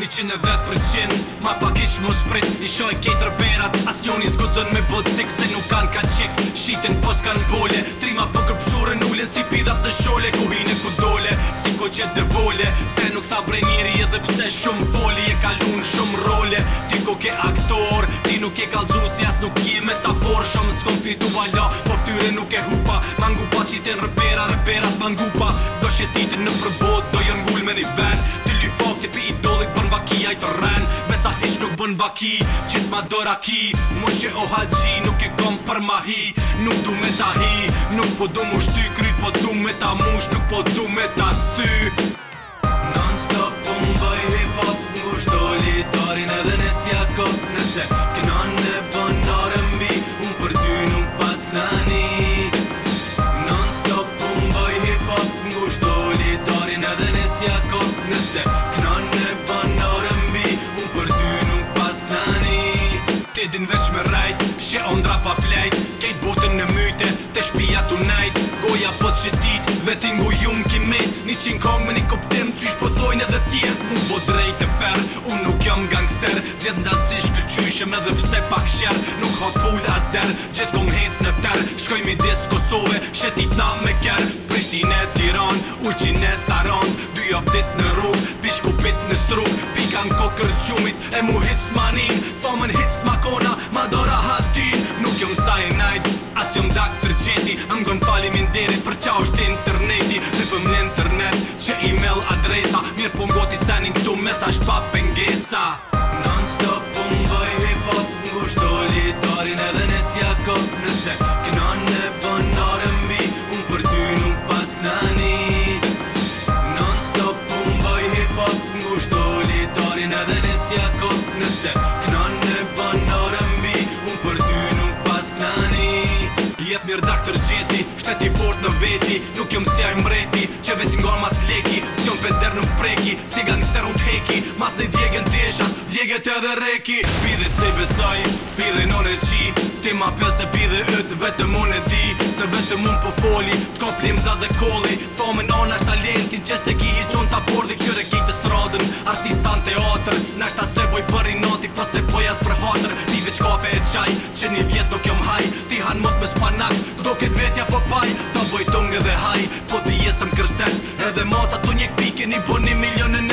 Një vetë për Ma pak i që më sprit I shoj kejtë rëberat As njoni zgudzon me bëtësik Se nuk kanë ka qik Shiten pos kanë Tri Trima po kërpëshore ulen Si pidat në shole Ku hine ku dole Si ko qetë dhe vole Se nuk tha brej njeri Edhe pse shumë foli E kalun shumë role Ti ko ke aktor Ti nuk e kalzu Si as nuk je metafor Shumë s'kon fitu valja Poftyre nuk e hupa Mangu pa qiten rëbera Rëberat mangupa Do shetit në përbë në vaki Qit ma dora ki Moshe o haqi Nuk e kom për ma hi Nuk du me ta hi Nuk po du mu shty kryt Po du me ta mush Nuk po du me ta kundra pa flejt Kejt botën në myte, po të shpia të najt Goja pëtë të shetit, vetin ngu ju në kimet Një qin kong me një koptim, qysh po edhe tjert Unë po drejt e fer, unë nuk jam gangster Gjetë nga si shkë qyshëm edhe pse pak sher Nuk ha pull as der, gjetë kom hec në ter Shkoj mi disë Kosove, shetit na me ker Prishtin e Tiran, uqin e Saran Dy jop dit në rrugë pishku pit në strug Pika kokër qumit, e mu hitës manin Thomen hitës makona, Se om dak të qeti Ngon falimin për qa është interneti Lipëm në internet që email adresa Mirë po ngoti sending këtu mesaj pa pengesa mirë dak të Shteti fort në veti, nuk jëmë si ajmë reti Që veç nga mas leki, si jëmë peder nuk preki Si gang së të heki, mas në i djegën të esha edhe reki Pidhe të sejbe saj, pidhe në në qi Ti ma pëllë se pidhe ëtë vetëm unë e di Se vetëm unë po foli, të ka za dhe koli Thome në në e qaj Që një vjet nuk jom haj Ti hanë mot me spanak do këtë vetja po paj Ta bojtonge dhe haj Po ti jesëm kërsen Edhe mota të një këpike Një bo një milion e një